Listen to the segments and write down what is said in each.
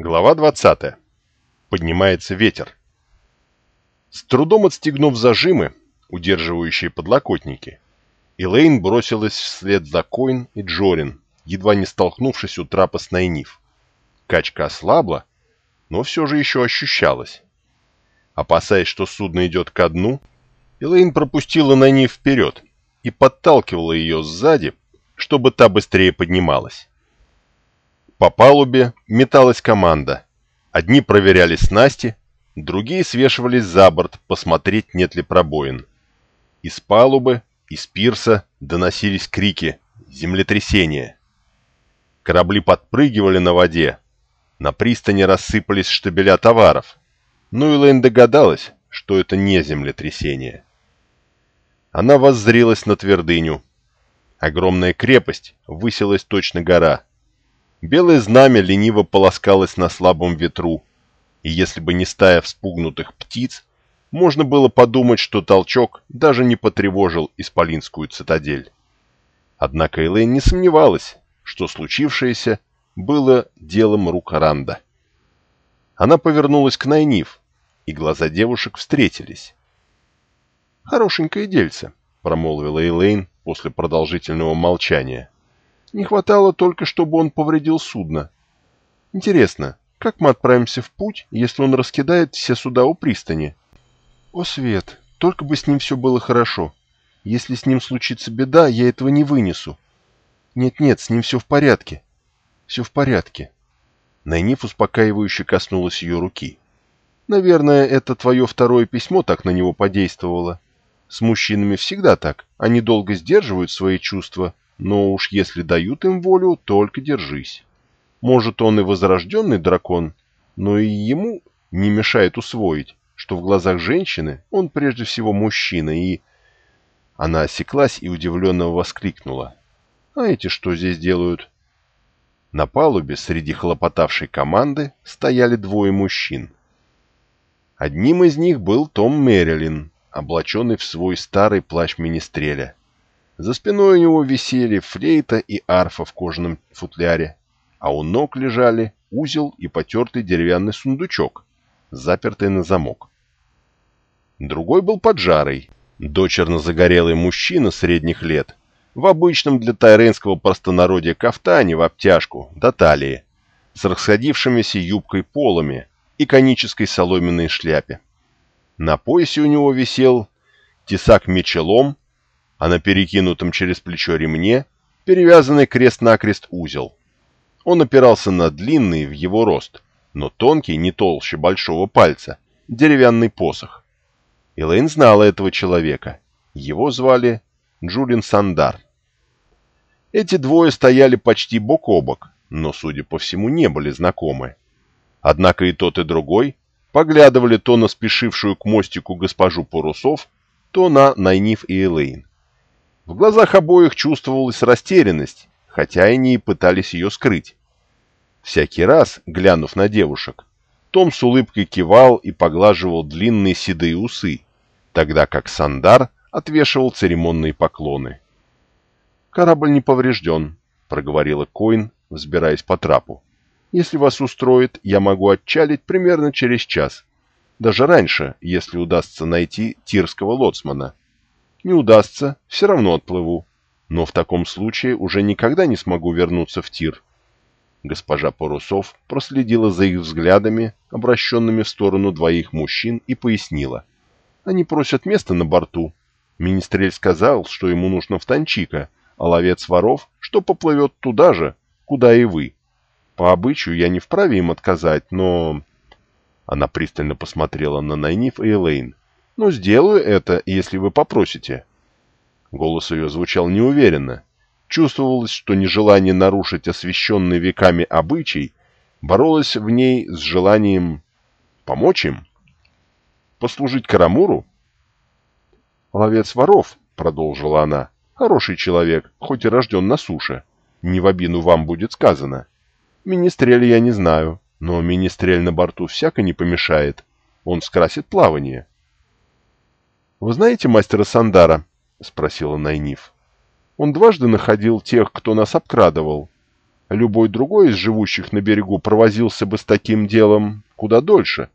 Глава 20. Поднимается ветер. С трудом отстегнув зажимы, удерживающие подлокотники, Элейн бросилась вслед за Койн и Джорин, едва не столкнувшись у трапа с Найниф. Качка ослабла, но все же еще ощущалась. Опасаясь, что судно идет ко дну, Элейн пропустила Найниф вперед и подталкивала ее сзади, чтобы та быстрее поднималась. По палубе металась команда. Одни проверяли снасти, другие свешивались за борт посмотреть, нет ли пробоин. Из палубы, из пирса доносились крики «Землетрясение!». Корабли подпрыгивали на воде. На пристани рассыпались штабеля товаров. Но Элэйн догадалась, что это не землетрясение. Она воззрилась на твердыню. Огромная крепость высилась точно гора — Белое знамя лениво полоскалось на слабом ветру, и если бы не стая вспугнутых птиц, можно было подумать, что толчок даже не потревожил Исполинскую цитадель. Однако Элэйн не сомневалась, что случившееся было делом рук Ранда. Она повернулась к Найниф, и глаза девушек встретились. «Хорошенькое дельце», — промолвила Элейн после продолжительного молчания. Не хватало только, чтобы он повредил судно. Интересно, как мы отправимся в путь, если он раскидает все суда у пристани? О, Свет, только бы с ним все было хорошо. Если с ним случится беда, я этого не вынесу. Нет-нет, с ним все в порядке. Все в порядке. Найниф успокаивающе коснулась ее руки. Наверное, это твое второе письмо так на него подействовало. С мужчинами всегда так. Они долго сдерживают свои чувства, но уж если дают им волю, только держись. Может, он и возрожденный дракон, но и ему не мешает усвоить, что в глазах женщины он прежде всего мужчина, и... Она осеклась и удивленно воскликнула. «А эти что здесь делают?» На палубе среди хлопотавшей команды стояли двое мужчин. Одним из них был Том Мэрилин, облаченный в свой старый плащ министреля. За спиной у него висели флейта и арфа в кожаном футляре, а у ног лежали узел и потертый деревянный сундучок, запертый на замок. Другой был поджарый, дочерно-загорелый мужчина средних лет, в обычном для тайренского простонародья кафтане в обтяжку до талии, с расходившимися юбкой полами и конической соломенной шляпе. На поясе у него висел тесак мечелом а на перекинутом через плечо ремне перевязанный крест-накрест узел. Он опирался на длинный в его рост, но тонкий, не толще большого пальца, деревянный посох. Элэйн знала этого человека. Его звали Джулин Сандар. Эти двое стояли почти бок о бок, но, судя по всему, не были знакомы. Однако и тот, и другой поглядывали то на спешившую к мостику госпожу Парусов, то на Найниф и Элейн. В глазах обоих чувствовалась растерянность, хотя они и пытались ее скрыть. Всякий раз, глянув на девушек, том с улыбкой кивал и поглаживал длинные седые усы, тогда как Сандар отвешивал церемонные поклоны. «Корабль не поврежден», — проговорила Коин, взбираясь по трапу. «Если вас устроит, я могу отчалить примерно через час. Даже раньше, если удастся найти тирского лоцмана. Не удастся, все равно отплыву. Но в таком случае уже никогда не смогу вернуться в тир. Госпожа Парусов проследила за их взглядами, обращенными в сторону двоих мужчин, и пояснила. Они просят места на борту. Министрель сказал, что ему нужно в Танчика, а ловец воров, что поплывет туда же, куда и вы. По обычаю я не вправе им отказать, но... Она пристально посмотрела на Найниф и Элейн. «Ну, сделаю это, если вы попросите». Голос ее звучал неуверенно. Чувствовалось, что нежелание нарушить освященный веками обычай боролось в ней с желанием помочь им. Послужить Карамуру? «Ловец воров», — продолжила она, — «хороший человек, хоть и рожден на суше. Не в обину вам будет сказано. Министрель я не знаю, но министрель на борту всяко не помешает. Он скрасит плавание». «Вы знаете мастера Сандара?» — спросила Найниф. «Он дважды находил тех, кто нас обкрадывал. Любой другой из живущих на берегу провозился бы с таким делом куда дольше.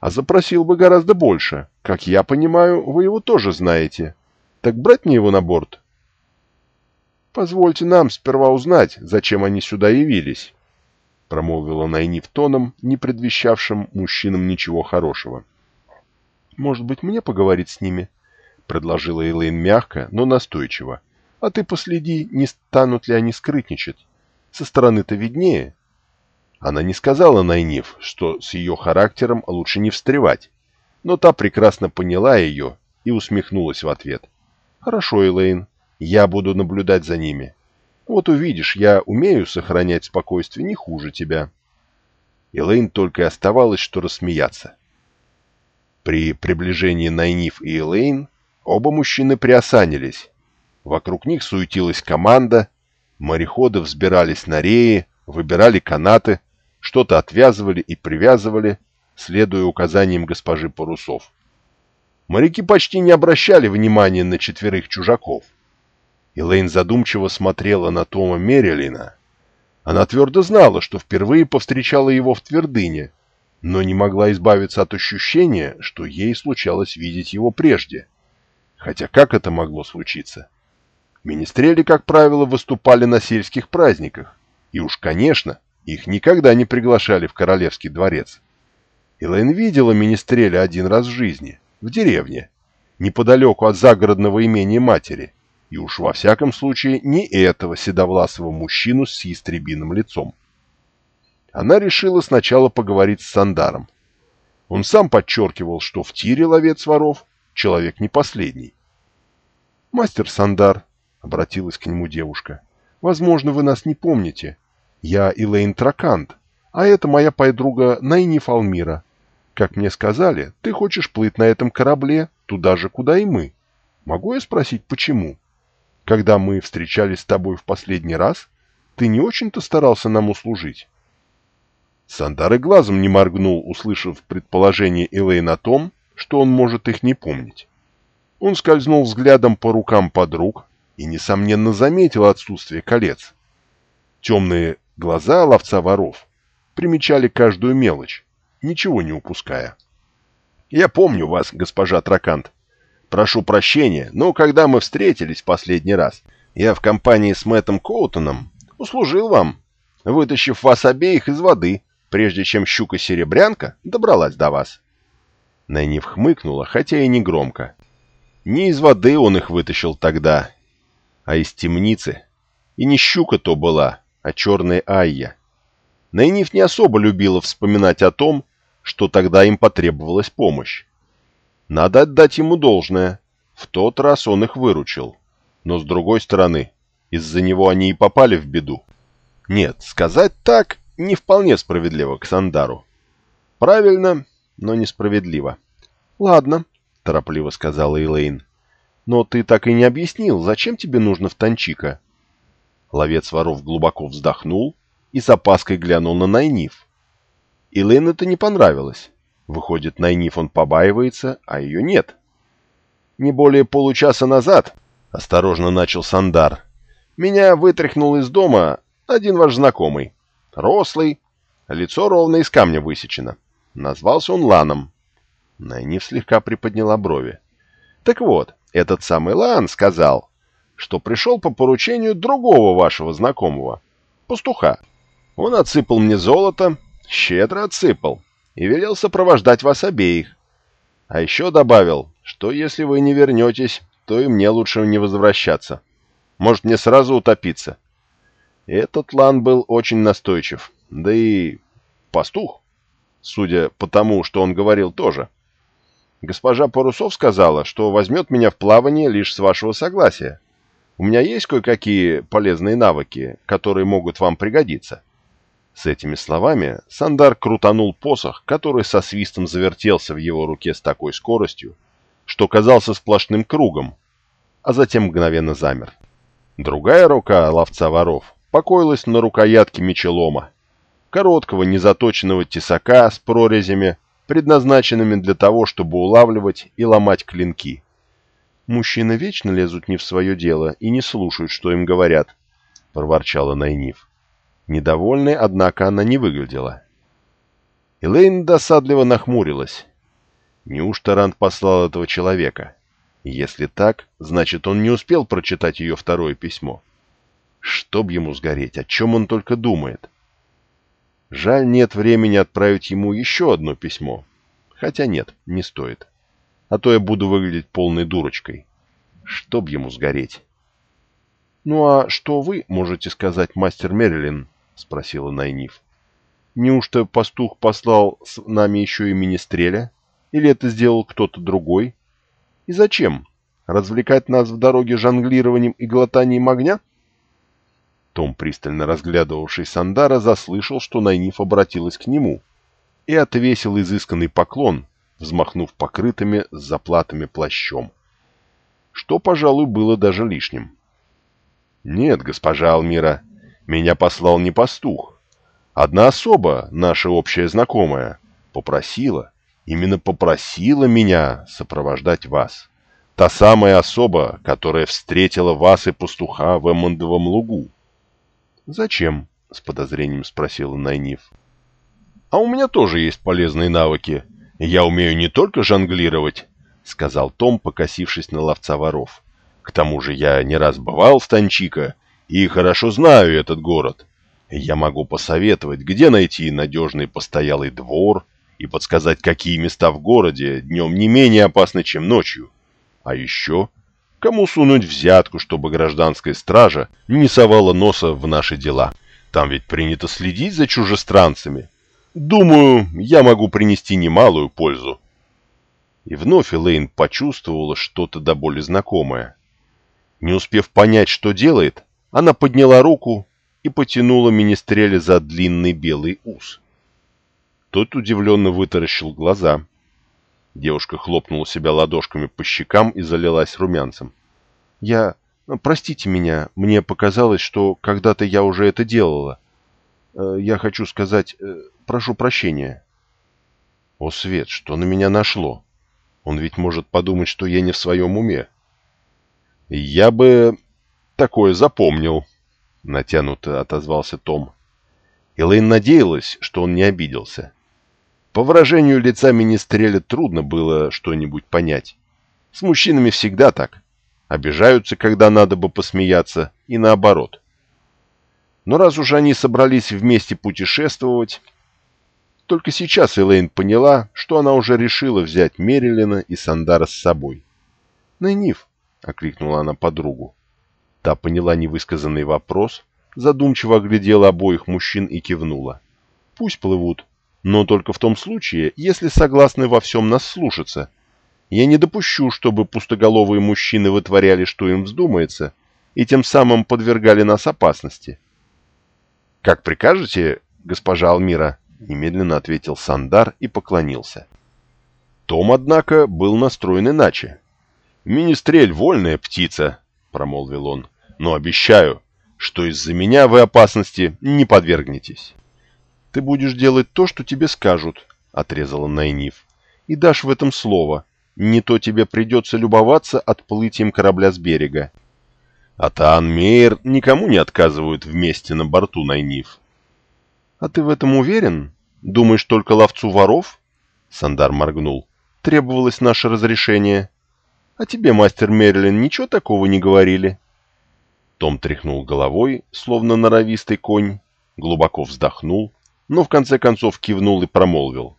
А запросил бы гораздо больше. Как я понимаю, вы его тоже знаете. Так брать мне его на борт? Позвольте нам сперва узнать, зачем они сюда явились, промолвила Найниф тоном, не предвещавшим мужчинам ничего хорошего. Может быть, мне поговорить с ними? предложила Элэйн мягко, но настойчиво. А ты последи, не станут ли они скрытничать. Со стороны-то виднее. Она не сказала Найниф, что с ее характером лучше не встревать, но та прекрасно поняла ее и усмехнулась в ответ. «Хорошо, Элейн, я буду наблюдать за ними. Вот увидишь, я умею сохранять спокойствие не хуже тебя». Элейн только и оставалось, что рассмеяться. При приближении Найниф и Элейн оба мужчины приосанились. Вокруг них суетилась команда, Мореходы взбирались на реи, выбирали канаты, что-то отвязывали и привязывали, следуя указаниям госпожи Парусов. Моряки почти не обращали внимания на четверых чужаков. Элейн задумчиво смотрела на Тома Мерилина. Она твердо знала, что впервые повстречала его в твердыне, но не могла избавиться от ощущения, что ей случалось видеть его прежде. Хотя как это могло случиться? Министрели, как правило, выступали на сельских праздниках, и уж, конечно, их никогда не приглашали в королевский дворец. Элэйн видела министреля один раз в жизни, в деревне, неподалеку от загородного имения матери, и уж во всяком случае не этого седовласого мужчину с ястребиным лицом. Она решила сначала поговорить с Сандаром. Он сам подчеркивал, что в тире ловец воров человек не последний. «Мастер Сандар», — обратилась к нему девушка. «Возможно, вы нас не помните. Я Илэйн Тракант, а это моя подруга Найни Фалмира. Как мне сказали, ты хочешь плыть на этом корабле туда же, куда и мы. Могу я спросить, почему? Когда мы встречались с тобой в последний раз, ты не очень-то старался нам услужить». Сандар и глазом не моргнул, услышав предположение Элейн о том, что он может их не помнить. Он скользнул взглядом по рукам подруг, и, несомненно, заметил отсутствие колец. Темные глаза ловца воров примечали каждую мелочь, ничего не упуская. «Я помню вас, госпожа Тракант. Прошу прощения, но когда мы встретились последний раз, я в компании с Мэттом Коутоном услужил вам, вытащив вас обеих из воды, прежде чем щука-серебрянка добралась до вас». Найниф хмыкнула, хотя и не громко. Не из воды он их вытащил тогда, а из темницы. И не щука то была, а черная Айя. Найниф не особо любила вспоминать о том, что тогда им потребовалась помощь. Надо отдать ему должное. В тот раз он их выручил. Но с другой стороны, из-за него они и попали в беду. Нет, сказать так не вполне справедливо к Сандару. Правильно, но несправедливо. «Ладно», — торопливо сказала Элейн. Но ты так и не объяснил, зачем тебе нужно в Танчика?» Ловец воров глубоко вздохнул и с опаской глянул на Найниф. Илэн это не понравилось. Выходит, Найниф он побаивается, а ее нет. «Не более получаса назад», — осторожно начал Сандар, — «меня вытряхнул из дома один ваш знакомый. Рослый, лицо ровно из камня высечено. Назвался он Ланом». Найниф слегка приподняла брови. «Так вот, этот самый Лан сказал, что пришел по поручению другого вашего знакомого, пастуха. Он отсыпал мне золото, щедро отсыпал, и велел сопровождать вас обеих. А еще добавил, что если вы не вернетесь, то и мне лучше не возвращаться. Может, мне сразу утопиться. Этот Лан был очень настойчив, да и пастух, судя по тому, что он говорил тоже. — Госпожа Парусов сказала, что возьмет меня в плавание лишь с вашего согласия. У меня есть кое-какие полезные навыки, которые могут вам пригодиться». С этими словами Сандар крутанул посох, который со свистом завертелся в его руке с такой скоростью, что казался сплошным кругом, а затем мгновенно замер. Другая рука ловца воров покоилась на рукоятке мечелома, короткого незаточенного тесака с прорезями, предназначенными для того, чтобы улавливать и ломать клинки. «Мужчины вечно лезут не в свое дело и не слушают, что им говорят», — проворчала Найниф. Недовольной, однако, она не выглядела. Элейн досадливо нахмурилась. Неужто Ранд послал этого человека? Если так, значит, он не успел прочитать ее второе письмо. Чтоб ему сгореть, о чем он только думает. Жаль, нет времени отправить ему еще одно письмо. Хотя нет, не стоит. А то я буду выглядеть полной дурочкой. Чтоб ему сгореть. «Ну а что вы можете сказать, мастер Мерилин?» — спросила Найниф. «Неужто пастух послал с нами еще и министреля? Или это сделал кто-то другой? И зачем? Развлекать нас в дороге жонглированием и глотанием огня?» Том, пристально разглядывавший Сандара, заслышал, что Найниф обратилась к нему и отвесил изысканный поклон, взмахнув покрытыми с заплатами плащом. Что, пожалуй, было даже лишним. «Нет, госпожа Алмира, меня послал не пастух. Одна особа, наша общая знакомая, попросила, именно попросила меня сопровождать вас. Та самая особа, которая встретила вас и пастуха в Эммондовом лугу. «Зачем?» — с подозрением спросила Найниф. «А у меня тоже есть полезные навыки. Я умею не только жонглировать», — сказал Том, покосившись на ловца воров. «К тому же я не раз бывал в Танчика и хорошо знаю этот город. Я могу посоветовать, где найти надежный постоялый двор и подсказать, какие места в городе днем не менее опасны, чем ночью. А еще Кому сунуть взятку, чтобы гражданская стража не совала носа в наши дела? Там ведь принято следить за чужестранцами. Думаю, я могу принести немалую пользу. И вновь Элейн почувствовала что-то до боли знакомое. Не успев понять, что делает, она подняла руку и потянула министреля за длинный белый ус. Тот удивленно вытаращил глаза. Девушка хлопнула себя ладошками по щекам и залилась румянцем. «Я... Ну, простите меня, мне показалось, что когда-то я уже это делала. Э, я хочу сказать... Э, прошу прощения». «О, Свет, что на меня нашло? Он ведь может подумать, что я не в своем уме». «Я бы такое запомнил», — натянуто отозвался Том. Элэйн надеялась, что он не обиделся. По выражению лица министреля трудно было что-нибудь понять. С мужчинами всегда так. Обижаются, когда надо бы посмеяться, и наоборот. Но раз уж они собрались вместе путешествовать, только сейчас Элейн поняла, что она уже решила взять Мерилина и Сандара с собой. «Найниф», — окликнула она подругу. Та поняла невысказанный вопрос, задумчиво оглядела обоих мужчин и кивнула. «Пусть плывут, но только в том случае, если согласны во всем нас слушаться. Я не допущу, чтобы пустоголовые мужчины вытворяли, что им вздумается, и тем самым подвергали нас опасности. — Как прикажете, госпожа Алмира? — немедленно ответил Сандар и поклонился. Том, однако, был настроен иначе. — Министрель — вольная птица, — промолвил он, — но обещаю, что из-за меня вы опасности не подвергнетесь. «Ты будешь делать то, что тебе скажут», — отрезала Найниф. «И дашь в этом слово. Не то тебе придется любоваться отплытием корабля с берега». А Таан Мейер никому не отказывают вместе на борту Найниф. «А ты в этом уверен? Думаешь, только ловцу воров?» Сандар моргнул. «Требовалось наше разрешение. А тебе, мастер Мерлин, ничего такого не говорили?» Том тряхнул головой, словно норовистый конь, глубоко вздохнул но в конце концов кивнул и промолвил.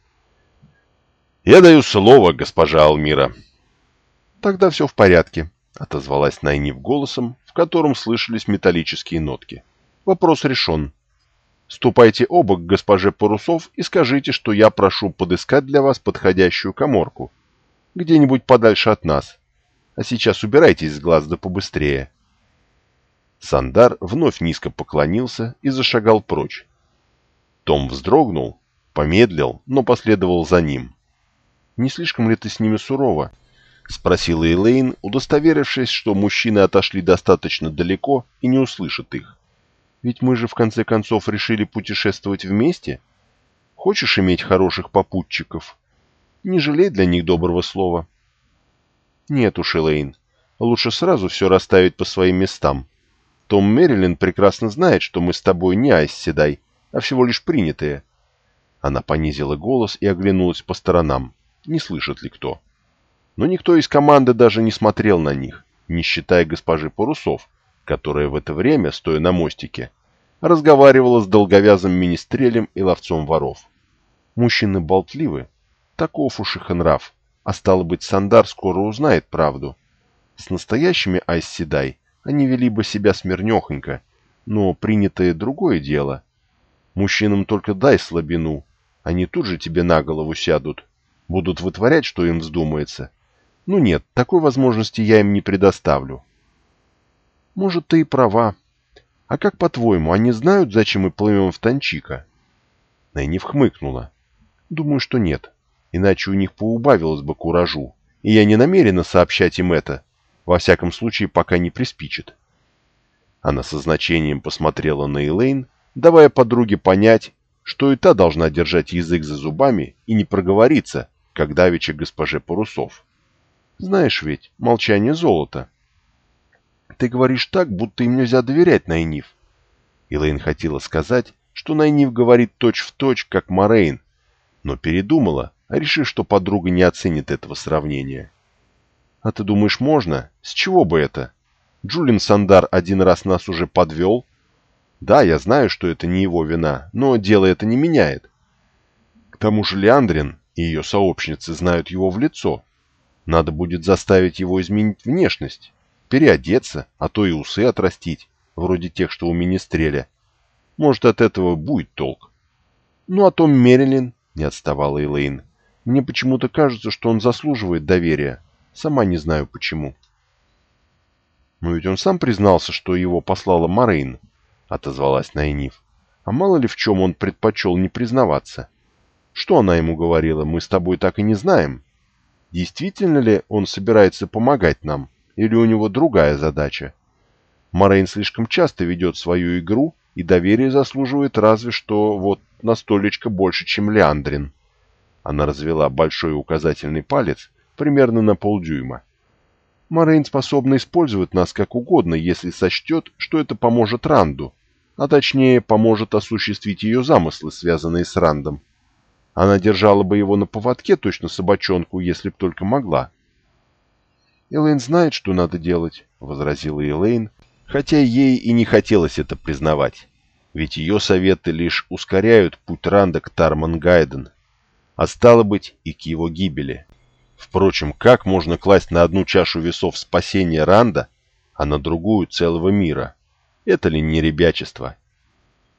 «Я даю слово, госпожа Алмира». «Тогда все в порядке», — отозвалась Найнив голосом, в котором слышались металлические нотки. «Вопрос решен. Ступайте оба к госпоже Парусов и скажите, что я прошу подыскать для вас подходящую коморку. Где-нибудь подальше от нас. А сейчас убирайтесь с глаз да побыстрее». Сандар вновь низко поклонился и зашагал прочь. Том вздрогнул, помедлил, но последовал за ним. «Не слишком ли ты с ними сурова?» — спросила Элейн, удостоверившись, что мужчины отошли достаточно далеко и не услышат их. «Ведь мы же в конце концов решили путешествовать вместе. Хочешь иметь хороших попутчиков? Не жалей для них доброго слова». «Нет уж, Элейн, лучше сразу все расставить по своим местам. Том Мэрилин прекрасно знает, что мы с тобой не Айс Седай, а всего лишь принятые. Она понизила голос и оглянулась по сторонам, не слышит ли кто. Но никто из команды даже не смотрел на них, не считая госпожи Парусов, которая в это время, стоя на мостике, разговаривала с долговязым министрелем и ловцом воров. Мужчины болтливы, таков уж их нрав, а стало быть, Сандар скоро узнает правду. С настоящими Айсседай они вели бы себя смирнехонько, но принятое другое дело. Мужчинам только дай слабину, они тут же тебе на голову сядут, будут вытворять, что им вздумается. Ну нет, такой возможности я им не предоставлю. Может, ты и права. А как по-твоему, они знают, зачем мы плывем в Танчика? Найниф хмыкнула. Думаю, что нет, иначе у них поубавилось бы куражу, и я не намерена сообщать им это, во всяком случае, пока не приспичит. Она со значением посмотрела на Элейн, давая подруге понять, что и та должна держать язык за зубами и не проговориться, как давеча госпоже Парусов. Знаешь ведь, молчание золота. Ты говоришь так, будто им нельзя доверять, Найниф. Элейн хотела сказать, что Найниф говорит точь-в-точь, точь, как Морейн, но передумала, решив, что подруга не оценит этого сравнения. А ты думаешь, можно? С чего бы это? Джулин Сандар один раз нас уже подвел. Да, я знаю, что это не его вина, но дело это не меняет. К тому же Леандрин и ее сообщницы знают его в лицо. Надо будет заставить его изменить внешность, переодеться, а то и усы отрастить, вроде тех, что у Министреля. Может, от этого будет толк. Ну, а Том Мерилин, не отставала Элейн. Мне почему-то кажется, что он заслуживает доверия. Сама не знаю почему. Но ведь он сам признался, что его послала Морейн, отозвалась Найниф. А мало ли в чем он предпочел не признаваться. Что она ему говорила, мы с тобой так и не знаем. Действительно ли он собирается помогать нам, или у него другая задача? Морейн слишком часто ведет свою игру, и доверие заслуживает разве что вот на столечко больше, чем Леандрин. Она развела большой указательный палец примерно на полдюйма. Морейн способна использовать нас как угодно, если сочтет, что это поможет Ранду, а точнее поможет осуществить ее замыслы, связанные с Рандом. Она держала бы его на поводке, точно собачонку, если б только могла. «Элэйн знает, что надо делать», — возразила Элэйн, хотя ей и не хотелось это признавать, ведь ее советы лишь ускоряют путь Ранда к Тарман-Гайден, а стало быть и к его гибели. Впрочем, как можно класть на одну чашу весов спасения Ранда, а на другую целого мира? Это ли не ребячество?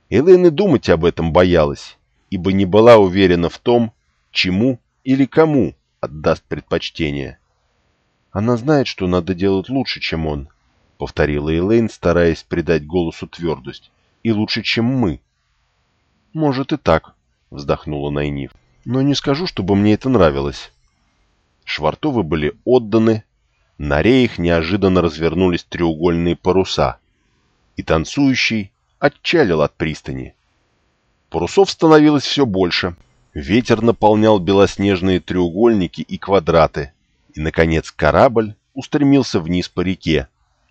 Элэйн и думать об этом боялась, ибо не была уверена в том, чему или кому отдаст предпочтение. Она знает, что надо делать лучше, чем он, — повторила Элейн, стараясь придать голосу твердость. «И лучше, чем мы». «Может и так», — вздохнула Найниф. «Но не скажу, чтобы мне это нравилось». Швартовы были отданы, на реях неожиданно развернулись треугольные паруса, и танцующий отчалил от пристани. Парусов становилось все больше, ветер наполнял белоснежные треугольники и квадраты, и, наконец, корабль устремился вниз по реке,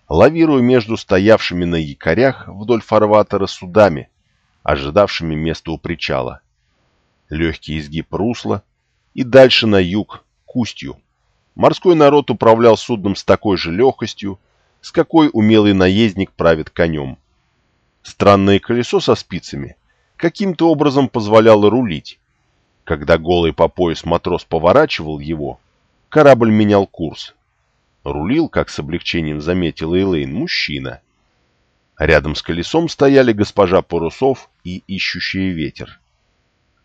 лавируя между стоявшими на якорях вдоль фарватера судами, ожидавшими места у причала. Легкий изгиб русла и дальше на юг, к устью. Морской народ управлял судном с такой же легкостью, с какой умелый наездник правит конем. Странное колесо со спицами каким-то образом позволяло рулить. Когда голый по пояс матрос поворачивал его, корабль менял курс. Рулил, как с облегчением заметила Элейн, мужчина. Рядом с колесом стояли госпожа Парусов и ищущий ветер.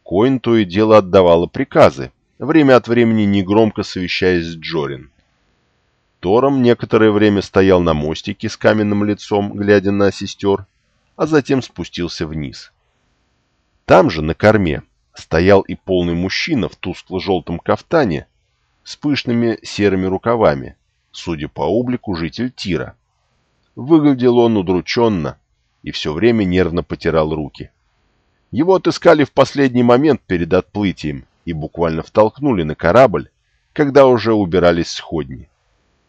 Коин то и дело отдавала приказы, время от времени негромко совещаясь с Джорин. Тором некоторое время стоял на мостике с каменным лицом, глядя на сестер, а затем спустился вниз. Там же, на корме, стоял и полный мужчина в тускло-желтом кафтане с пышными серыми рукавами, судя по облику, житель Тира. Выглядел он удрученно и все время нервно потирал руки. Его отыскали в последний момент перед отплытием и буквально втолкнули на корабль, когда уже убирались сходни.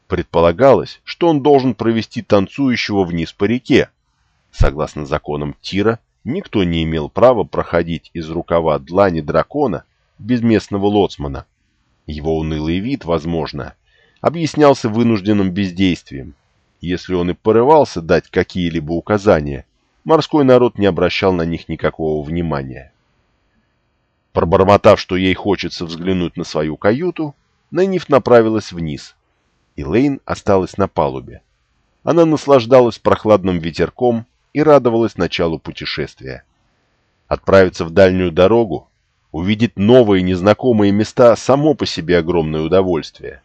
Предполагалось, что он должен провести танцующего вниз по реке, Согласно законам Тира, никто не имел права проходить из рукава длани дракона без местного лоцмана. Его унылый вид, возможно, объяснялся вынужденным бездействием. Если он и порывался дать какие-либо указания, морской народ не обращал на них никакого внимания. Пробормотав, что ей хочется взглянуть на свою каюту, Нэниф направилась вниз, Лейн осталась на палубе. Она наслаждалась прохладным ветерком и радовалась началу путешествия. Отправиться в дальнюю дорогу, увидеть новые незнакомые места – само по себе огромное удовольствие.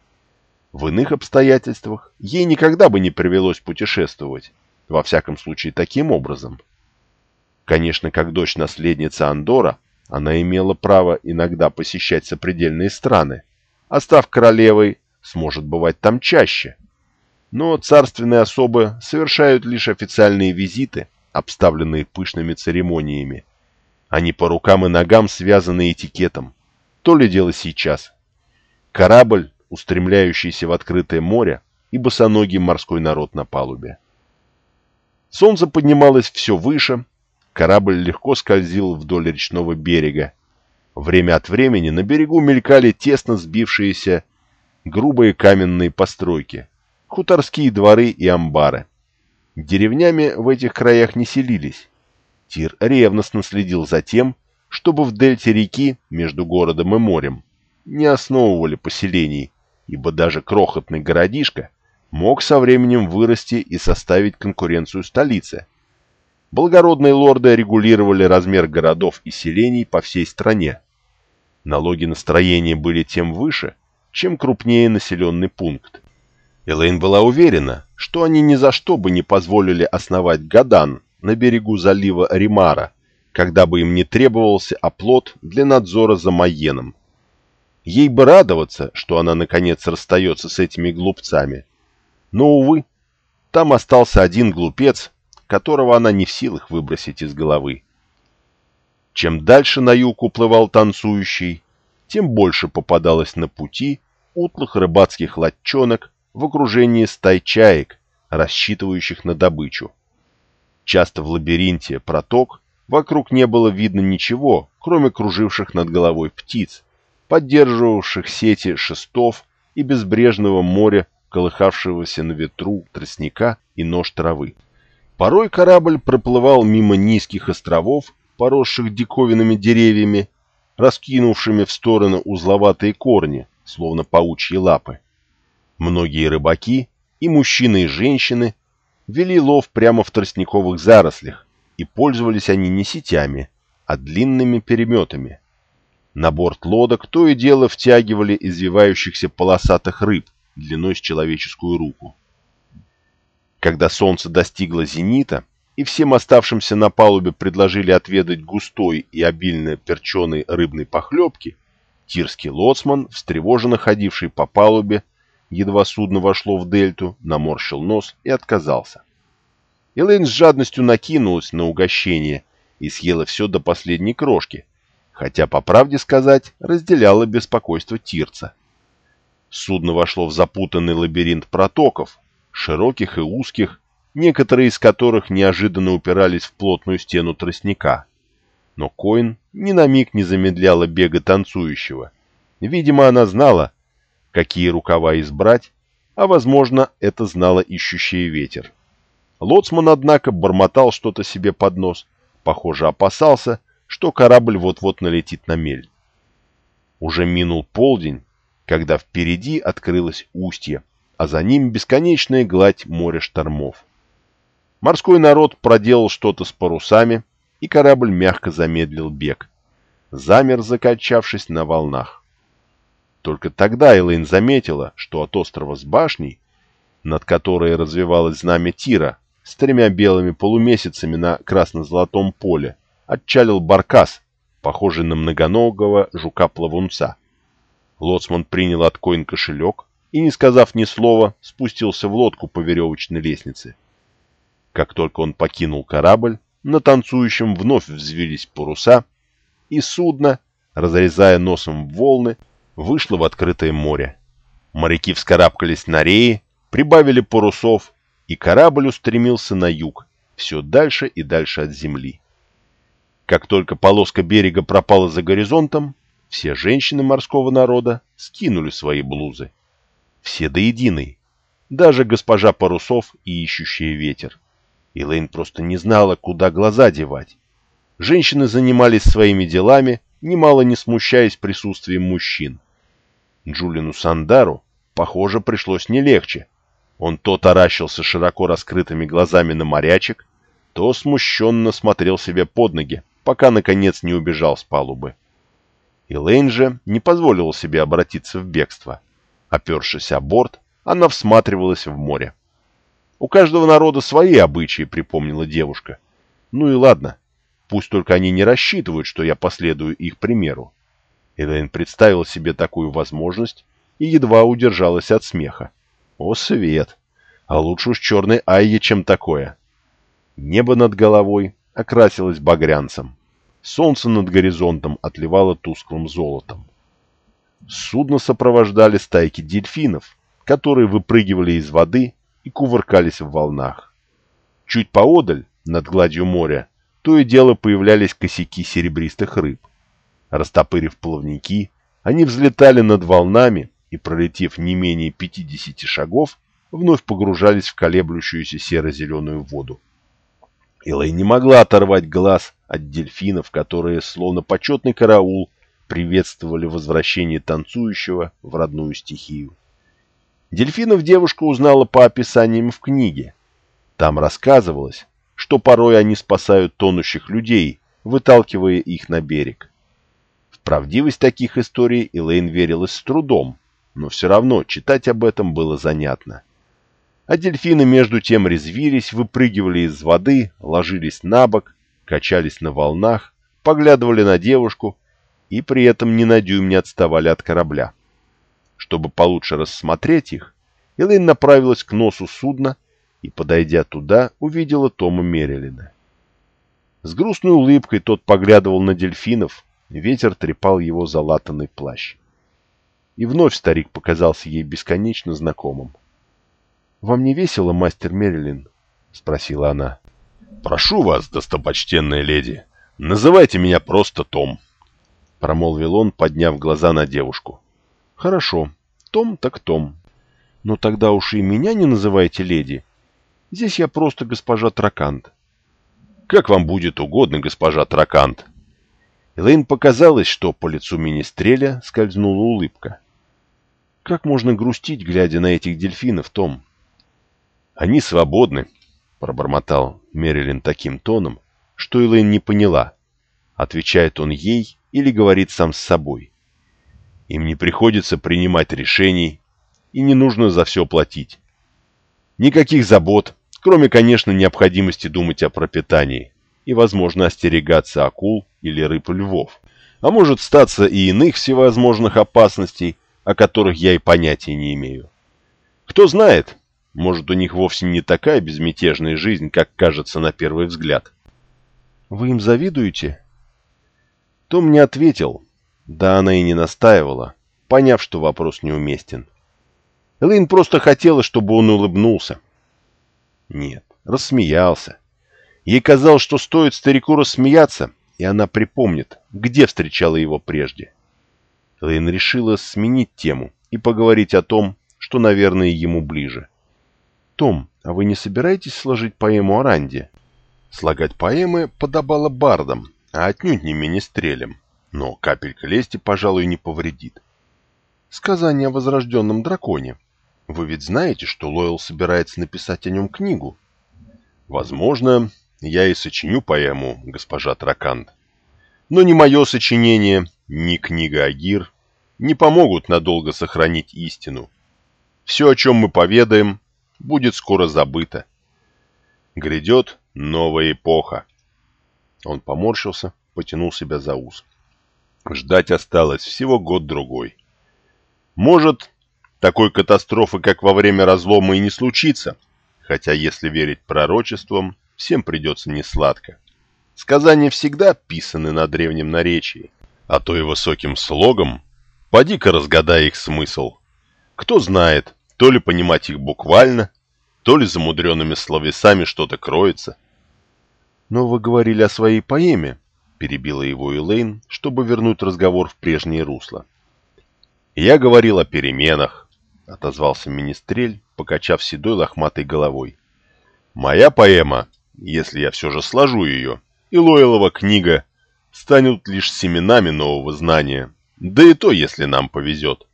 В иных обстоятельствах ей никогда бы не привелось путешествовать, во всяком случае таким образом. Конечно, как дочь наследницы Андора, она имела право иногда посещать сопредельные страны, а став королевой, сможет бывать там чаще – но царственные особы совершают лишь официальные визиты, обставленные пышными церемониями. Они по рукам и ногам связаны этикетом. То ли дело сейчас. Корабль, устремляющийся в открытое море, и босоногий морской народ на палубе. Солнце поднималось все выше, корабль легко скользил вдоль речного берега. Время от времени на берегу мелькали тесно сбившиеся грубые каменные постройки – хуторские дворы и амбары. Деревнями в этих краях не селились. Тир ревностно следил за тем, чтобы в дельте реки между городом и морем не основывали поселений, ибо даже крохотный городишко мог со временем вырасти и составить конкуренцию столице. Благородные лорды регулировали размер городов и селений по всей стране. Налоги на строение были тем выше, чем крупнее населенный пункт. Элейн была уверена, что они ни за что бы не позволили основать Гадан на берегу залива Римара, когда бы им не требовался оплот для надзора за Майеном. Ей бы радоваться, что она наконец расстается с этими глупцами. Но, увы, там остался один глупец, которого она не в силах выбросить из головы. Чем дальше на юг уплывал танцующий, тем больше попадалось на пути утлых рыбацких латчонок в окружении стай чаек, рассчитывающих на добычу. Часто в лабиринте проток вокруг не было видно ничего, кроме круживших над головой птиц, поддерживавших сети шестов и безбрежного моря, колыхавшегося на ветру тростника и нож травы. Порой корабль проплывал мимо низких островов, поросших диковинными деревьями, раскинувшими в стороны узловатые корни, словно паучьи лапы. Многие рыбаки, и мужчины, и женщины, вели лов прямо в тростниковых зарослях, и пользовались они не сетями, а длинными переметами. На борт лодок то и дело втягивали извивающихся полосатых рыб длиной с человеческую руку. Когда солнце достигло зенита, и всем оставшимся на палубе предложили отведать густой и обильно перченой рыбной похлебки, тирский лоцман, встревоженно ходивший по палубе, едва судно вошло в дельту, наморщил нос и отказался. Элэйн с жадностью накинулась на угощение и съела все до последней крошки, хотя, по правде сказать, разделяла беспокойство Тирца. Судно вошло в запутанный лабиринт протоков, широких и узких, некоторые из которых неожиданно упирались в плотную стену тростника. Но Коин ни на миг не замедляла бега танцующего. Видимо, она знала, какие рукава избрать, а, возможно, это знало ищущий ветер. Лоцман, однако, бормотал что-то себе под нос, похоже, опасался, что корабль вот-вот налетит на мель. Уже минул полдень, когда впереди открылось устье, а за ним бесконечная гладь моря штормов. Морской народ проделал что-то с парусами, и корабль мягко замедлил бег, замер, закачавшись на волнах. Только тогда Элэйн заметила, что от острова с башней, над которой развивалось знамя Тира, с тремя белыми полумесяцами на красно-золотом поле, отчалил баркас, похожий на многоногого жука-плавунца. Лоцман принял от Коин кошелек и, не сказав ни слова, спустился в лодку по веревочной лестнице. Как только он покинул корабль, на танцующем вновь взвились паруса, и судно, разрезая носом волны, вышло в открытое море. Моряки вскарабкались на реи, прибавили парусов, и корабль устремился на юг, все дальше и дальше от земли. Как только полоска берега пропала за горизонтом, все женщины морского народа скинули свои блузы. Все до единой, даже госпожа Парусов и ищущая ветер. Элейн просто не знала, куда глаза девать. Женщины занимались своими делами, немало не смущаясь присутствием мужчин. Джулину Сандару, похоже, пришлось не легче. Он то таращился широко раскрытыми глазами на морячек, то смущенно смотрел себе под ноги, пока, наконец, не убежал с палубы. Элейн же не позволила себе обратиться в бегство. Опершись о борт, она всматривалась в море. У каждого народа свои обычаи, припомнила девушка. Ну и ладно, пусть только они не рассчитывают, что я последую их примеру. Элейн представил себе такую возможность и едва удержалась от смеха. О, свет! А лучше уж черной Айе, чем такое. Небо над головой окрасилось багрянцем. Солнце над горизонтом отливало тусклым золотом. Судно сопровождали стайки дельфинов, которые выпрыгивали из воды и кувыркались в волнах. Чуть поодаль, над гладью моря, то и дело появлялись косяки серебристых рыб. Растопырив плавники, они взлетали над волнами и, пролетев не менее 50 шагов, вновь погружались в колеблющуюся серо-зеленую воду. Илай не могла оторвать глаз от дельфинов, которые, словно почетный караул, приветствовали возвращение танцующего в родную стихию. Дельфинов девушка узнала по описаниям в книге. Там рассказывалось, что порой они спасают тонущих людей, выталкивая их на берег. В правдивость таких историй Элейн верилась с трудом, но все равно читать об этом было занятно. А дельфины между тем резвились, выпрыгивали из воды, ложились на бок, качались на волнах, поглядывали на девушку и при этом ни на дюйм не отставали от корабля. Чтобы получше рассмотреть их, Элэйн направилась к носу судна и, подойдя туда, увидела Тома Мерилина. С грустной улыбкой тот поглядывал на дельфинов, ветер трепал его залатанный плащ. И вновь старик показался ей бесконечно знакомым. «Вам не весело, мастер Мерилин?» — спросила она. «Прошу вас, достопочтенная леди, называйте меня просто Том», — промолвил он, подняв глаза на девушку. «Хорошо, Том так Том. Но тогда уж и меня не называйте леди. Здесь я просто госпожа Тракант». «Как вам будет угодно, госпожа Тракант». Элейн показалось, что по лицу министреля скользнула улыбка. «Как можно грустить, глядя на этих дельфинов, Том?» «Они свободны», — пробормотал Мерилин таким тоном, что Элэйн не поняла, отвечает он ей или говорит сам с собой. Им не приходится принимать решений, и не нужно за все платить. Никаких забот, кроме, конечно, необходимости думать о пропитании и, возможно, остерегаться акул или рыб-львов, а может статься и иных всевозможных опасностей, о которых я и понятия не имею. Кто знает, может, у них вовсе не такая безмятежная жизнь, как кажется на первый взгляд. «Вы им завидуете?» Том не ответил, да она и не настаивала, поняв, что вопрос неуместен. Элэйн просто хотела, чтобы он улыбнулся. Нет, рассмеялся. Ей казалось, что стоит старику рассмеяться, и она припомнит, где встречала его прежде. Элэйн решила сменить тему и поговорить о том, что, наверное, ему ближе. «Том, а вы не собираетесь сложить поэму о Ранде?» Слагать поэмы подобало бардам, а отнюдь не министрелям, но капелька лести, пожалуй, не повредит. Сказание о возрожденном драконе. Вы ведь знаете, что Лойл собирается написать о нем книгу? Возможно, я и сочиню поэму, госпожа Тракант. Но ни мое сочинение, ни книга Агир не помогут надолго сохранить истину. Все, о чем мы поведаем, будет скоро забыто. Грядет новая эпоха. Он поморщился, потянул себя за ус. Ждать осталось всего год-другой. Может, такой катастрофы, как во время разлома, и не случится, хотя, если верить пророчествам, всем придется несладко. Сказания всегда писаны на древнем наречии, а то и высоким слогом. Поди-ка разгадай их смысл. Кто знает, то ли понимать их буквально, то ли за мудренными словесами что-то кроется. «Но вы говорили о своей поэме», — перебила его Элейн, чтобы вернуть разговор в прежнее русло. «Я говорил о переменах», — отозвался Министрель, покачав седой лохматой головой. «Моя поэма, если я все же сложу ее, и Лойлова книга станут лишь семенами нового знания, да и то, если нам повезет.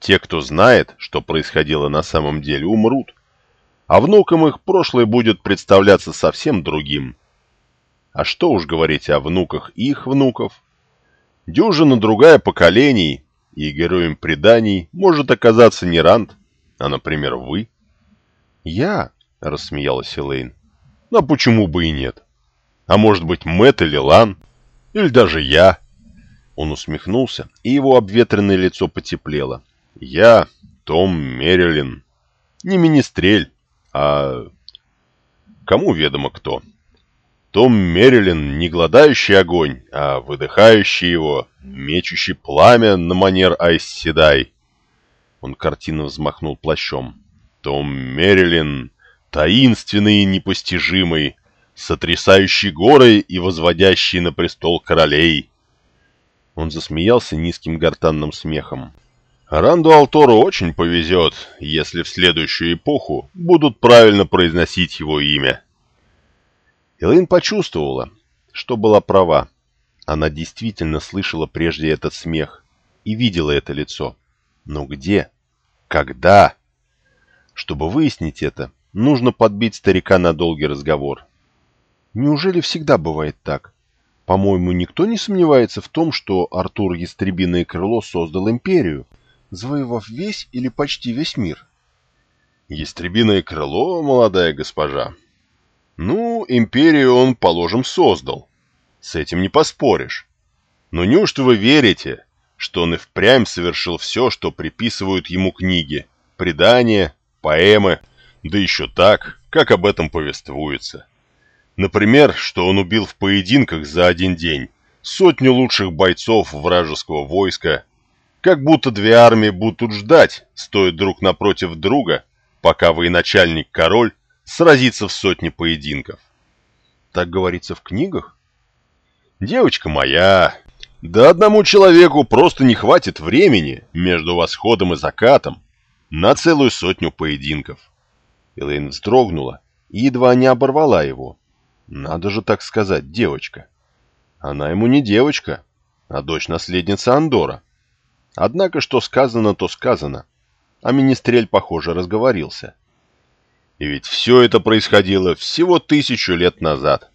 Те, кто знает, что происходило на самом деле, умрут, а внукам их прошлое будет представляться совсем другим. А что уж говорить о внуках их внуков? Дюжина другая поколений, и героем преданий может оказаться не Ранд, а, например, вы. «Я?» — рассмеялась Элейн. «Ну, а почему бы и нет? А может быть, Мэтт или Лан? Или даже я?» Он усмехнулся, и его обветренное лицо потеплело. «Я Том Мерилин. Не министрель, а... Кому ведомо кто?» Том Мерилин не гладающий огонь, а выдыхающий его, мечущий пламя на манер Айс Он картинно взмахнул плащом. Том Мерилин, таинственный и непостижимый, сотрясающий горы и возводящий на престол королей. Он засмеялся низким гортанным смехом. Ранду Алтору очень повезет, если в следующую эпоху будут правильно произносить его имя. Элэйн почувствовала, что была права. Она действительно слышала прежде этот смех и видела это лицо. Но где? Когда? Чтобы выяснить это, нужно подбить старика на долгий разговор. Неужели всегда бывает так? По-моему, никто не сомневается в том, что Артур Ястребиное Крыло создал империю, завоевав весь или почти весь мир. Ястребиное Крыло, молодая госпожа, ну, империю он, положим, создал. С этим не поспоришь. Но неужто вы верите, что он и впрямь совершил все, что приписывают ему книги, предания, поэмы, да еще так, как об этом повествуется? Например, что он убил в поединках за один день сотню лучших бойцов вражеского войска, как будто две армии будут ждать, стоя друг напротив друга, пока военачальник-король сразиться в сотне поединков. Так говорится в книгах? Девочка моя, да одному человеку просто не хватит времени между восходом и закатом на целую сотню поединков. Элэйн вздрогнула и едва не оборвала его. Надо же так сказать, девочка. Она ему не девочка, а дочь-наследница Андора. Однако, что сказано, то сказано. А Министрель, похоже, разговорился. И ведь все это происходило всего тысячу лет назад.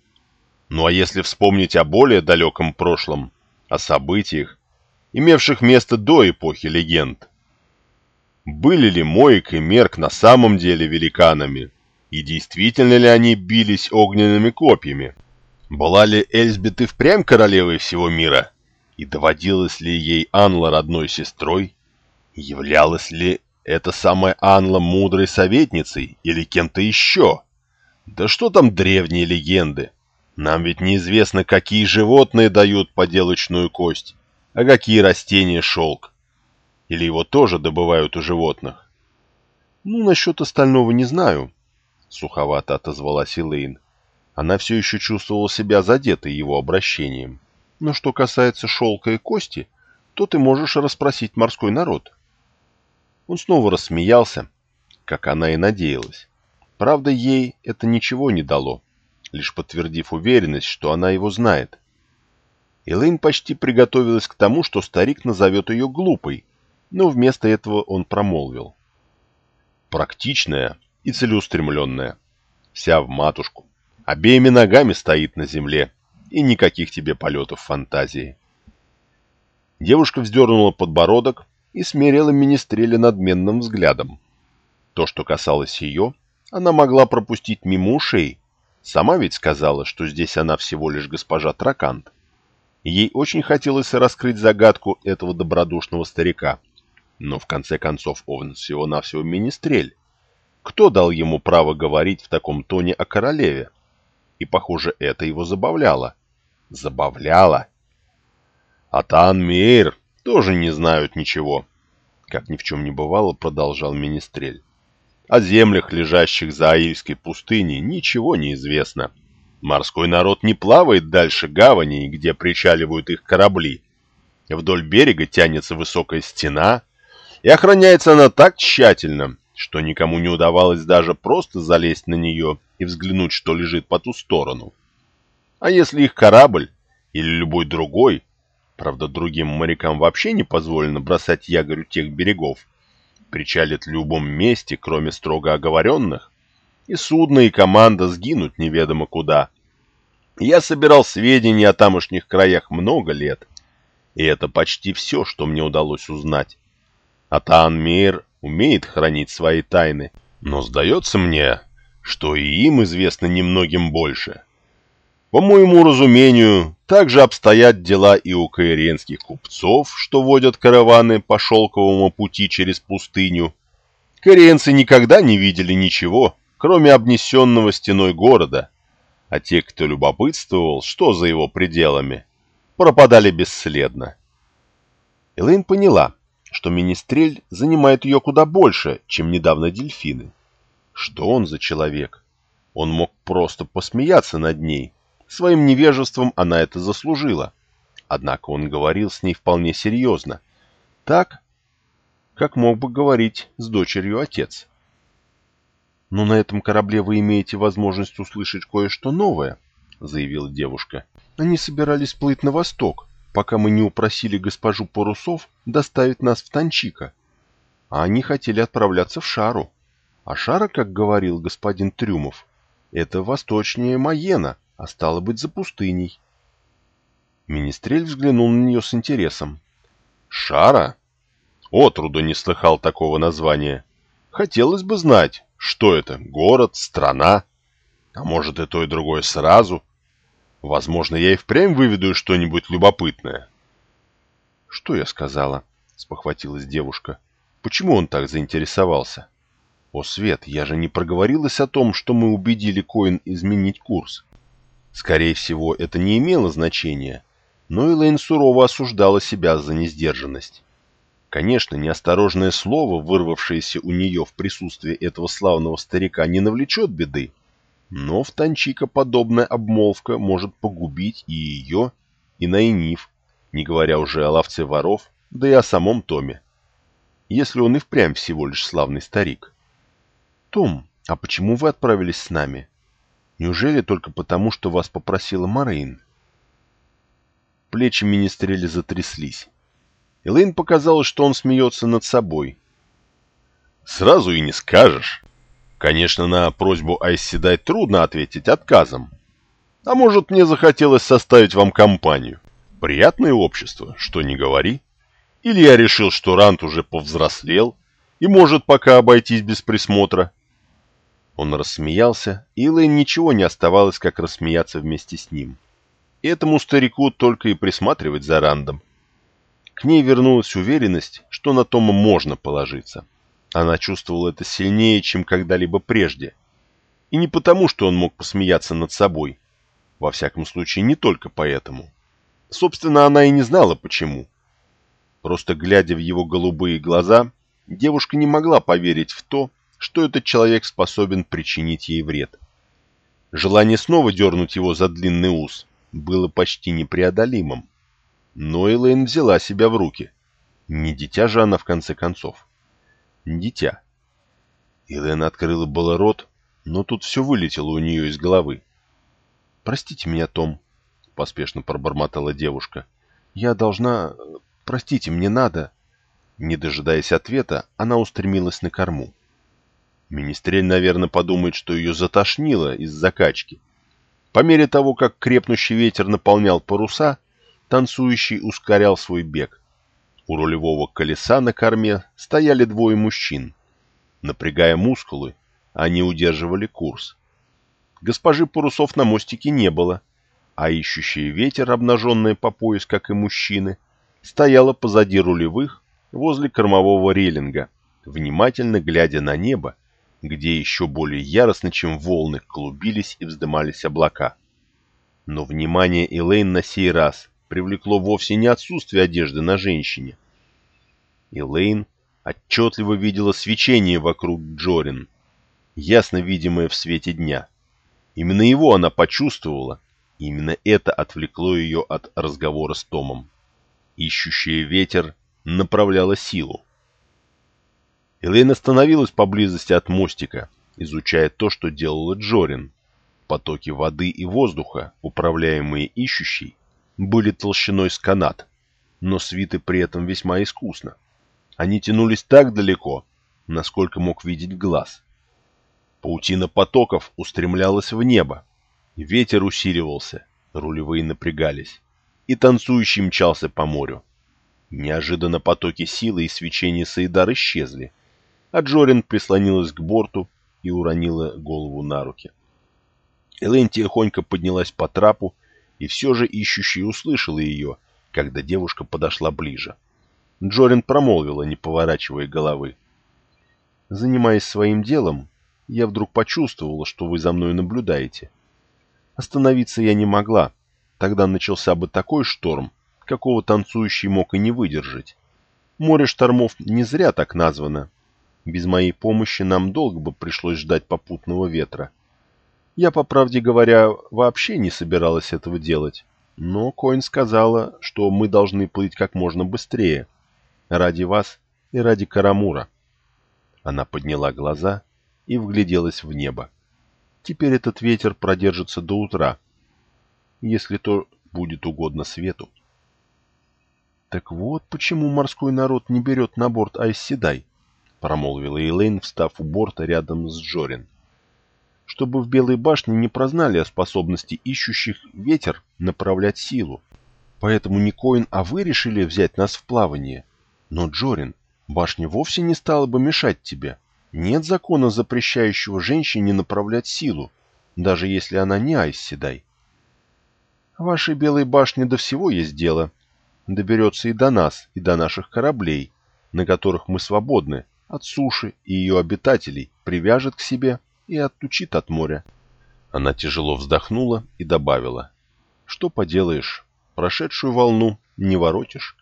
Ну а если вспомнить о более далеком прошлом, о событиях, имевших место до эпохи легенд, были ли Моик и Мерк на самом деле великанами? И действительно ли они бились огненными копьями? Была ли Эльзбет и впрямь королевой всего мира? И доводилась ли ей Анла родной сестрой? Являлась ли это самая Анла мудрой советницей или кем-то еще? Да что там древние легенды? Нам ведь неизвестно, какие животные дают поделочную кость, а какие растения шелк. Или его тоже добывают у животных? Ну, насчет остального не знаю, суховато отозвалась Элейн. Она все еще чувствовала себя задетой его обращением. Но что касается шелка и кости, то ты можешь расспросить морской народ. Он снова рассмеялся, как она и надеялась. Правда, ей это ничего не дало, лишь подтвердив уверенность, что она его знает. Элэйн почти приготовилась к тому, что старик назовет ее глупой, но вместо этого он промолвил. Практичная и целеустремленная, вся в матушку, обеими ногами стоит на земле, и никаких тебе полетов фантазии. Девушка вздернула подбородок и смерила Министреля надменным взглядом. То, что касалось ее, она могла пропустить мимо ушей. Сама ведь сказала, что здесь она всего лишь госпожа Тракант. Ей очень хотелось раскрыть загадку этого добродушного старика. Но в конце концов он всего-навсего Министрель. Кто дал ему право говорить в таком тоне о королеве? И, похоже, это его забавляло. Забавляло. А Тан Мейр тоже не знают ничего. Как ни в чем не бывало, продолжал Министрель. О землях, лежащих за Аильской пустыней, ничего не известно. Морской народ не плавает дальше гавани, где причаливают их корабли. Вдоль берега тянется высокая стена, и охраняется она так тщательно, что никому не удавалось даже просто залезть на нее и взглянуть, что лежит по ту сторону. А если их корабль или любой другой, правда другим морякам вообще не позволено бросать якорь у тех берегов, причалит в любом месте, кроме строго оговоренных, и судно, и команда сгинут неведомо куда. Я собирал сведения о тамошних краях много лет, и это почти все, что мне удалось узнать. Атаан Мейер умеет хранить свои тайны, но сдается мне, что и им известно немногим больше. По моему разумению, также обстоят дела и у каиренских купцов, что водят караваны по шелковому пути через пустыню. Каиренцы никогда не видели ничего, кроме обнесенного стеной города, а те, кто любопытствовал, что за его пределами, пропадали бесследно. Элэйн поняла, что Министрель занимает ее куда больше, чем недавно дельфины. Что он за человек? Он мог просто посмеяться над ней. Своим невежеством она это заслужила. Однако он говорил с ней вполне серьезно. Так, как мог бы говорить с дочерью отец. «Но на этом корабле вы имеете возможность услышать кое-что новое», — заявила девушка. «Они собирались плыть на восток, пока мы не упросили госпожу Парусов доставить нас в Танчика. А они хотели отправляться в Шару. А Шара, как говорил господин Трюмов, это восточнее Маена, а стало быть за пустыней. Министрель взглянул на нее с интересом. «Шара? Отруду не слыхал такого названия. Хотелось бы знать, что это, город, страна? А может и то, и другое сразу?» Возможно, я и впрямь выведу что-нибудь любопытное. — Что я сказала? — спохватилась девушка. — Почему он так заинтересовался? — О, Свет, я же не проговорилась о том, что мы убедили Коин изменить курс. Скорее всего, это не имело значения, но Элэйн сурово осуждала себя за несдержанность. Конечно, неосторожное слово, вырвавшееся у нее в присутствии этого славного старика, не навлечет беды, но в Танчика подобная обмолвка может погубить и ее, и Найниф, не говоря уже о ловце воров, да и о самом Томе. Если он и впрямь всего лишь славный старик. «Том, а почему вы отправились с нами? Неужели только потому, что вас попросила Марин?» Плечи министрели затряслись. Элэйн показалось, что он смеется над собой. «Сразу и не скажешь. Конечно, на просьбу Айседай трудно ответить отказом. А может, мне захотелось составить вам компанию. Приятное общество, что не говори. Или я решил, что Рант уже повзрослел и может пока обойтись без присмотра. Он рассмеялся, и Элэйн ничего не оставалось, как рассмеяться вместе с ним. Этому старику только и присматривать за Рандом. К ней вернулась уверенность, что на Тома можно положиться. Она чувствовала это сильнее, чем когда-либо прежде. И не потому, что он мог посмеяться над собой. Во всяком случае, не только поэтому. Собственно, она и не знала, почему. Просто глядя в его голубые глаза, девушка не могла поверить в то, что этот человек способен причинить ей вред. Желание снова дернуть его за длинный ус было почти непреодолимым. Но Элэйн взяла себя в руки. Не дитя же она, в конце концов дитя. Елена открыла было рот, но тут все вылетело у нее из головы. «Простите меня, Том», — поспешно пробормотала девушка. «Я должна... Простите, мне надо...» Не дожидаясь ответа, она устремилась на корму. Министрель, наверное, подумает, что ее затошнило из закачки. По мере того, как крепнущий ветер наполнял паруса, танцующий ускорял свой бег. У рулевого колеса на корме стояли двое мужчин. Напрягая мускулы, они удерживали курс. Госпожи парусов на мостике не было, а ищущий ветер, обнаженная по пояс, как и мужчины, стояла позади рулевых возле кормового рейлинга, внимательно глядя на небо, где еще более яростно, чем волны, клубились и вздымались облака. Но внимание Элейн на сей раз привлекло вовсе не отсутствие одежды на женщине. Элейн отчетливо видела свечение вокруг Джорин, ясно видимое в свете дня. Именно его она почувствовала, именно это отвлекло ее от разговора с Томом. Ищущая ветер направляла силу. Элейн остановилась поблизости от мостика, изучая то, что делала Джорин. Потоки воды и воздуха, управляемые ищущей, были толщиной с канат, но свиты при этом весьма искусно. Они тянулись так далеко, насколько мог видеть глаз. Паутина потоков устремлялась в небо. Ветер усиливался, рулевые напрягались, и танцующий мчался по морю. Неожиданно потоки силы и свечения Саидар исчезли, а Джорин прислонилась к борту и уронила голову на руки. Элэйн тихонько поднялась по трапу, и все же ищущий услышала ее, когда девушка подошла ближе. Джорин промолвила, не поворачивая головы. «Занимаясь своим делом, я вдруг почувствовала, что вы за мной наблюдаете. Остановиться я не могла. Тогда начался бы такой шторм, какого танцующий мог и не выдержать. Море штормов не зря так названо, без моей помощи нам долго бы пришлось ждать попутного ветра. Я, по правде говоря, вообще не собиралась этого делать. Но Коин сказала, что мы должны плыть как можно быстрее. Ради вас и ради Карамура. Она подняла глаза и вгляделась в небо. Теперь этот ветер продержится до утра, если то будет угодно свету. Так вот почему морской народ не берет на борт Айсседай промолвила Элейн, встав у борта рядом с Джорин. «Чтобы в Белой башне не прознали о способности ищущих ветер направлять силу. Поэтому не Коин, а вы решили взять нас в плавание. Но, Джорин, башня вовсе не стала бы мешать тебе. Нет закона, запрещающего женщине направлять силу, даже если она не Айсседай. Вашей Белой башне до всего есть дело. Доберется и до нас, и до наших кораблей, на которых мы свободны, от суши и ее обитателей, привяжет к себе и оттучит от моря. Она тяжело вздохнула и добавила. Что поделаешь, прошедшую волну не воротишь.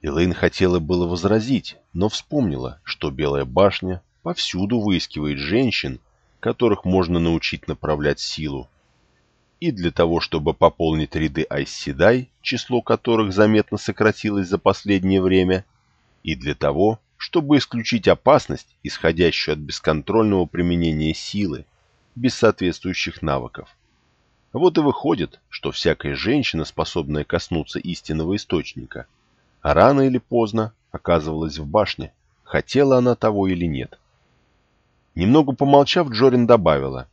Элэйн хотела было возразить, но вспомнила, что Белая башня повсюду выискивает женщин, которых можно научить направлять силу. И для того, чтобы пополнить ряды Айсседай, число которых заметно сократилось за последнее время, и для того, чтобы исключить опасность, исходящую от бесконтрольного применения силы, без соответствующих навыков. Вот и выходит, что всякая женщина, способная коснуться истинного источника, рано или поздно оказывалась в башне, хотела она того или нет. Немного помолчав, Джорин добавила,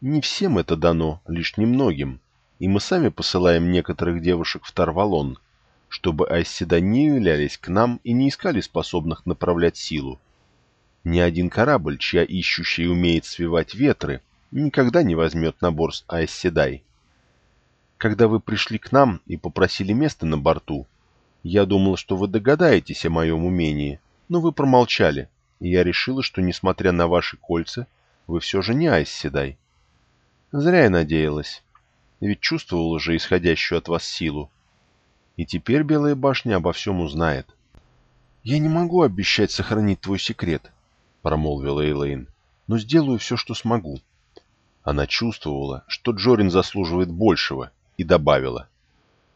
«Не всем это дано, лишь немногим, и мы сами посылаем некоторых девушек в Тарвалон, чтобы Айседа не являлись к нам и не искали способных направлять силу. Ни один корабль, чья ищущая умеет свивать ветры, никогда не возьмет на борт Айседай. Когда вы пришли к нам и попросили место на борту, я думал, что вы догадаетесь о моем умении, но вы промолчали, и я решила, что, несмотря на ваши кольца, вы все же не Айседай. Зря я надеялась, ведь чувствовала же исходящую от вас силу. И теперь Белая башня обо всем узнает. «Я не могу обещать сохранить твой секрет», — промолвила Эйлэйн, — «но сделаю все, что смогу». Она чувствовала, что Джорин заслуживает большего, и добавила.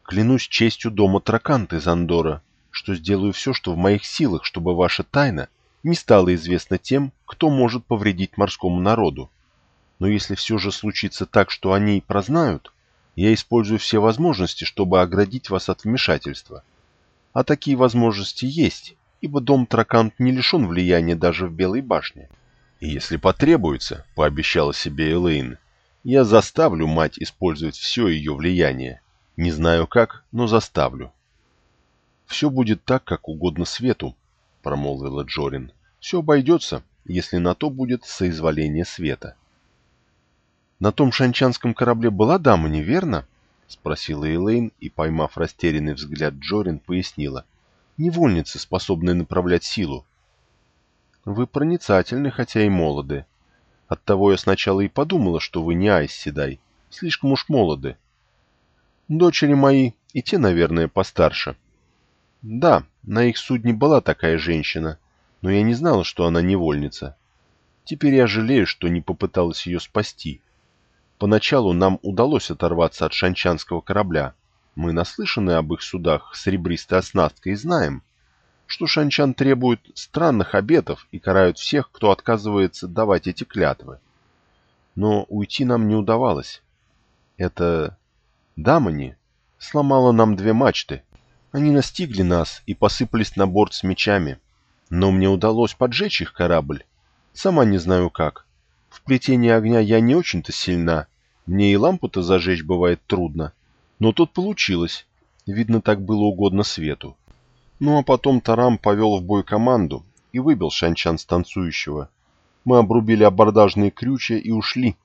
«Клянусь честью дома Тракант из Андора, что сделаю все, что в моих силах, чтобы ваша тайна не стала известна тем, кто может повредить морскому народу. Но если все же случится так, что они прознают, я использую все возможности, чтобы оградить вас от вмешательства. А такие возможности есть, ибо дом Тракант не лишен влияния даже в Белой башне. И если потребуется, пообещала себе Элейн, я заставлю мать использовать все ее влияние. Не знаю как, но заставлю. Все будет так, как угодно свету, промолвила Джорин. Все обойдется, если на то будет соизволение света. На том шанчанском корабле была дама, неверно? — спросила Элейн и, поймав растерянный взгляд Джорин, пояснила. — Невольницы, способные направлять силу. — Вы проницательны, хотя и молоды. Оттого я сначала и подумала, что вы не Айс Седай. Слишком уж молоды. Дочери мои, и те, наверное, постарше. Да, на их судне была такая женщина, но я не знала, что она невольница. Теперь я жалею, что не попыталась ее спасти. — Поначалу нам удалось оторваться от шанчанского корабля. Мы наслышаны об их судах с ребристой оснасткой и знаем, что шанчан требуют странных обетов и карают всех, кто отказывается давать эти клятвы. Но уйти нам не удавалось. Это Дамани сломала нам две мачты. Они настигли нас и посыпались на борт с мечами. Но мне удалось поджечь их корабль. Сама не знаю как. В плетении огня я не очень-то сильна. Мне и лампу-то зажечь бывает трудно. Но тут получилось. Видно, так было угодно свету. Ну а потом Тарам повел в бой команду и выбил шанчан с танцующего. Мы обрубили абордажные крючья и ушли.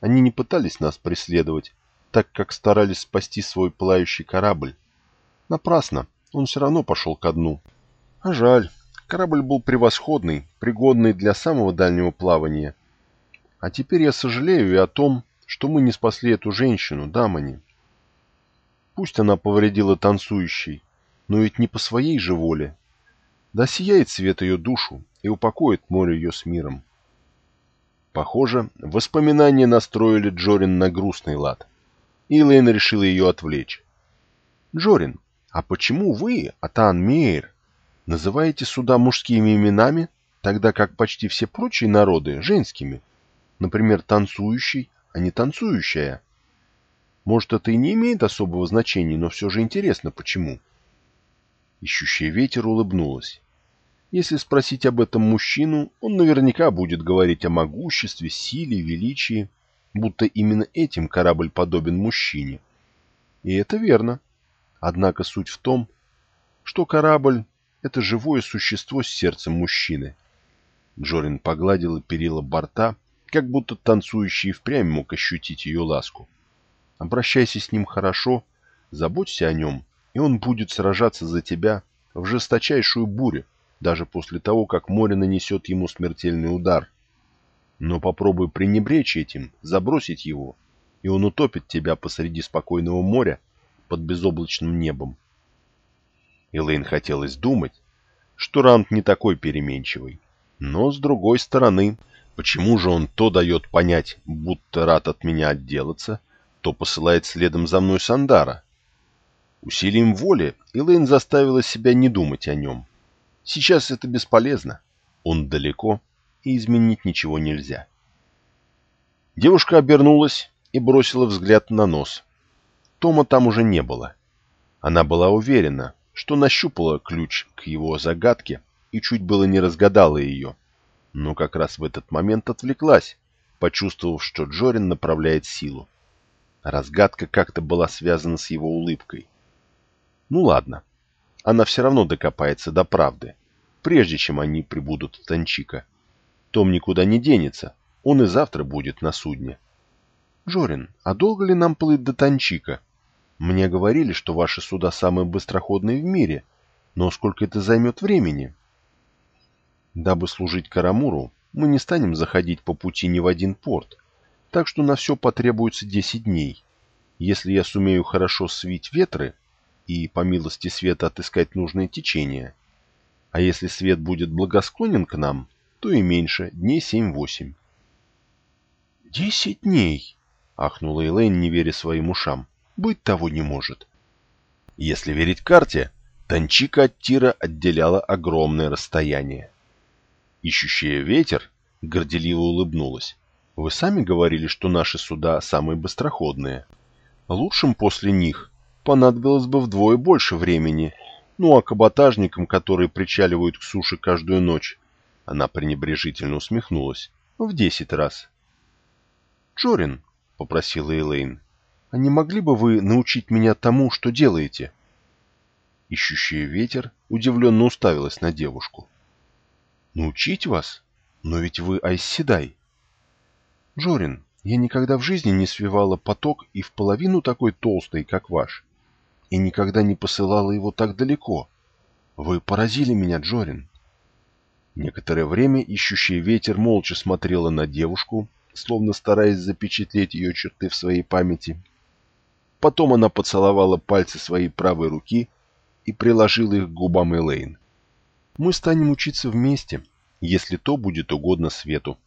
Они не пытались нас преследовать, так как старались спасти свой пылающий корабль. Напрасно, он все равно пошел ко дну. А жаль, корабль был превосходный, пригодный для самого дальнего плавания. А теперь я сожалею и о том, что мы не спасли эту женщину, Дамани. Пусть она повредила танцующей, но ведь не по своей же воле. Да сияет свет ее душу и упокоит море ее с миром. Похоже, воспоминания настроили Джорин на грустный лад. И Лейн решил ее отвлечь. «Джорин, а почему вы, Атан Мейер, называете суда мужскими именами, тогда как почти все прочие народы – женскими? Например, танцующий, а не танцующая?» Может, это и не имеет особого значения, но все же интересно, почему. Ищущая ветер улыбнулась. Если спросить об этом мужчину, он наверняка будет говорить о могуществе, силе, величии, будто именно этим корабль подобен мужчине. И это верно. Однако суть в том, что корабль — это живое существо с сердцем мужчины. Джорин погладила перила борта, как будто танцующий впрямь мог ощутить ее ласку. Обращайся с ним хорошо, заботься о нем, и он будет сражаться за тебя в жесточайшую бурю, даже после того, как море нанесет ему смертельный удар. Но попробуй пренебречь этим, забросить его, и он утопит тебя посреди спокойного моря под безоблачным небом. Элейн хотелось думать, что Рант не такой переменчивый. Но, с другой стороны, почему же он то дает понять, будто рад от меня отделаться, то посылает следом за мной Сандара? Усилием воли Элэйн заставила себя не думать о нем. Сейчас это бесполезно. Он далеко, и изменить ничего нельзя. Девушка обернулась и бросила взгляд на нос. Тома там уже не было. Она была уверена, что нащупала ключ к его загадке и чуть было не разгадала ее. Но как раз в этот момент отвлеклась, почувствовав, что Джорин направляет силу. Разгадка как-то была связана с его улыбкой. Ну ладно, она все равно докопается до правды, прежде чем они прибудут в Танчика. Том никуда не денется, он и завтра будет на судне. Жорин, а долго ли нам плыть до Танчика? Мне говорили, что ваши суда самые быстроходные в мире, но сколько это займет времени? Дабы служить Карамуру, мы не станем заходить по пути ни в один порт, так что на все потребуется 10 дней. Если я сумею хорошо свить ветры, и, по милости света, отыскать нужное течение. А если свет будет благосклонен к нам, то и меньше, дней семь-восемь. «Десять дней!» — ахнула Элэйн, не веря своим ушам. «Быть того не может». Если верить карте, Танчика от Тира отделяла огромное расстояние. Ищущая ветер горделиво улыбнулась. «Вы сами говорили, что наши суда самые быстроходные. Лучшим после них понадобилось бы вдвое больше времени. Ну а каботажникам, которые причаливают к суше каждую ночь, она пренебрежительно усмехнулась, в десять раз. «Джорин», — попросила Элейн, — «а не могли бы вы научить меня тому, что делаете?» Ищущая ветер удивленно уставилась на девушку. «Научить вас? Но ведь вы Айсседай». «Джорин, я никогда в жизни не свивала поток и в половину такой толстой, как ваш и никогда не посылала его так далеко. Вы поразили меня, Джорин. Некоторое время ищущий ветер молча смотрела на девушку, словно стараясь запечатлеть ее черты в своей памяти. Потом она поцеловала пальцы своей правой руки и приложила их к губам Элейн. «Мы станем учиться вместе, если то будет угодно свету»,